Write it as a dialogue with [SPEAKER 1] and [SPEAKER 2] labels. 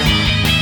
[SPEAKER 1] Bye.